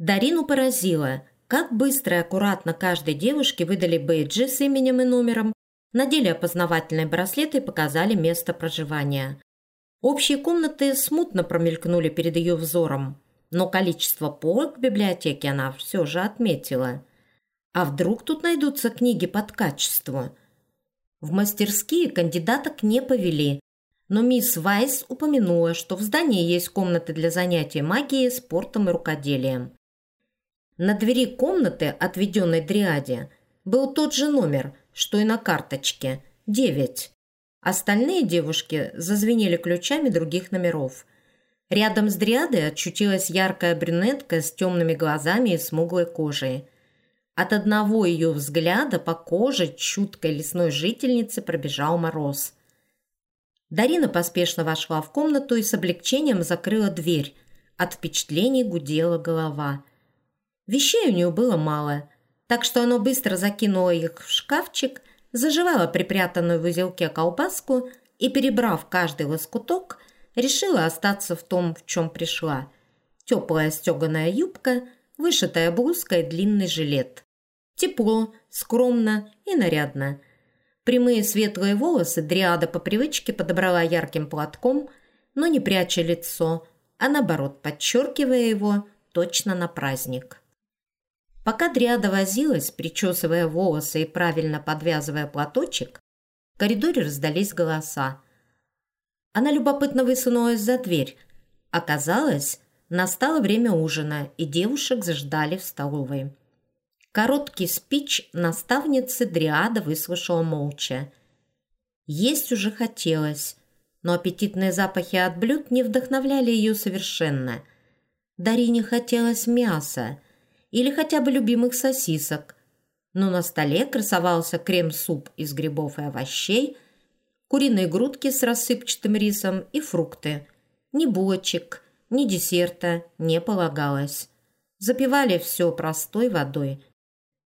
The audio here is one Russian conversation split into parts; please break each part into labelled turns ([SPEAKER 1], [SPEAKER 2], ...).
[SPEAKER 1] Дарину поразило, как быстро и аккуратно каждой девушке выдали бейджи с именем и номером, надели опознавательные браслеты и показали место проживания. Общие комнаты смутно промелькнули перед ее взором, но количество полок в библиотеке она все же отметила. А вдруг тут найдутся книги под качество? В мастерские кандидаток не повели, но мисс Вайс упомянула, что в здании есть комнаты для занятий магией, спортом и рукоделием. На двери комнаты, отведенной Дриаде, был тот же номер, что и на карточке – 9. Остальные девушки зазвенели ключами других номеров. Рядом с Дриадой очутилась яркая брюнетка с темными глазами и смуглой кожей. От одного ее взгляда по коже чуткой лесной жительницы пробежал мороз. Дарина поспешно вошла в комнату и с облегчением закрыла дверь. От впечатлений гудела голова. Вещей у нее было мало, так что она быстро закинула их в шкафчик, заживала припрятанную в узелке колбаску и, перебрав каждый лоскуток, решила остаться в том, в чем пришла. Теплая стеганая юбка, вышитая блузка и длинный жилет. Тепло, скромно и нарядно. Прямые светлые волосы Дриада по привычке подобрала ярким платком, но не пряча лицо, а наоборот подчеркивая его точно на праздник. Пока Дриада возилась, причесывая волосы и правильно подвязывая платочек, в коридоре раздались голоса. Она любопытно высунулась за дверь. Оказалось, настало время ужина, и девушек заждали в столовой. Короткий спич наставницы Дриада выслушала молча. Есть уже хотелось, но аппетитные запахи от блюд не вдохновляли ее совершенно. Дарине хотелось мяса – или хотя бы любимых сосисок. Но на столе красовался крем-суп из грибов и овощей, куриные грудки с рассыпчатым рисом и фрукты. Ни булочек, ни десерта не полагалось. Запивали все простой водой.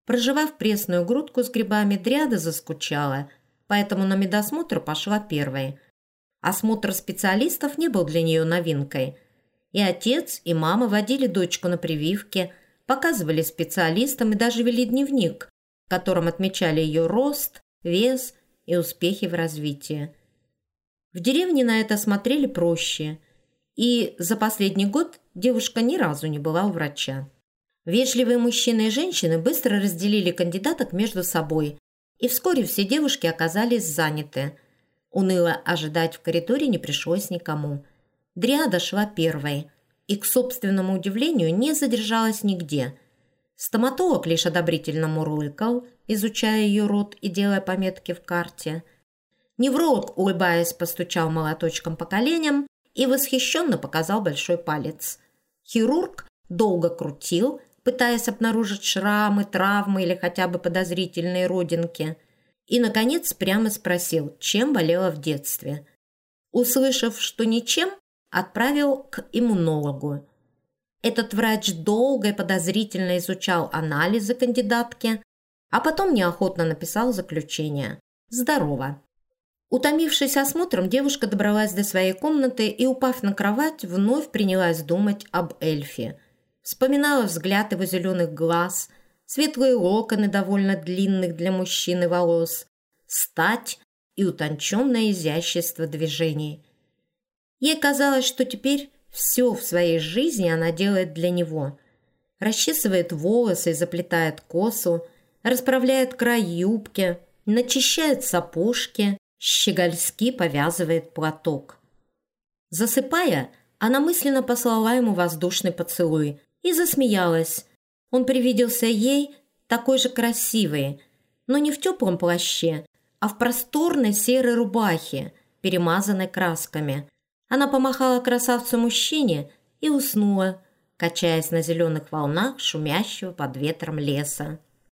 [SPEAKER 1] Проживав пресную грудку с грибами, дряда заскучала, поэтому на медосмотр пошла первой. Осмотр специалистов не был для нее новинкой. И отец, и мама водили дочку на прививки – показывали специалистам и даже вели дневник, в котором отмечали ее рост, вес и успехи в развитии. В деревне на это смотрели проще, и за последний год девушка ни разу не была у врача. Вежливые мужчины и женщины быстро разделили кандидаток между собой, и вскоре все девушки оказались заняты. Уныло ожидать в коридоре не пришлось никому. Дриада шла первой, и, к собственному удивлению, не задержалась нигде. Стоматолог лишь одобрительно мурлыкал, изучая ее рот и делая пометки в карте. Невролог, улыбаясь, постучал молоточком по коленям и восхищенно показал большой палец. Хирург долго крутил, пытаясь обнаружить шрамы, травмы или хотя бы подозрительные родинки. И, наконец, прямо спросил, чем болела в детстве. Услышав, что ничем, отправил к иммунологу. Этот врач долго и подозрительно изучал анализы кандидатки, а потом неохотно написал заключение. «Здорово». Утомившись осмотром, девушка добралась до своей комнаты и, упав на кровать, вновь принялась думать об эльфе. Вспоминала взгляд его зеленых глаз, светлые локоны довольно длинных для мужчины волос, стать и утонченное изящество движений – Ей казалось, что теперь все в своей жизни она делает для него. Расчесывает волосы и заплетает косу, расправляет край юбки, начищает сапожки, щегольски повязывает платок. Засыпая, она мысленно послала ему воздушный поцелуй и засмеялась. Он привиделся ей такой же красивый, но не в теплом плаще, а в просторной серой рубахе, перемазанной красками. Она помахала красавцу-мужчине и уснула, качаясь на зеленых волнах шумящего под ветром леса.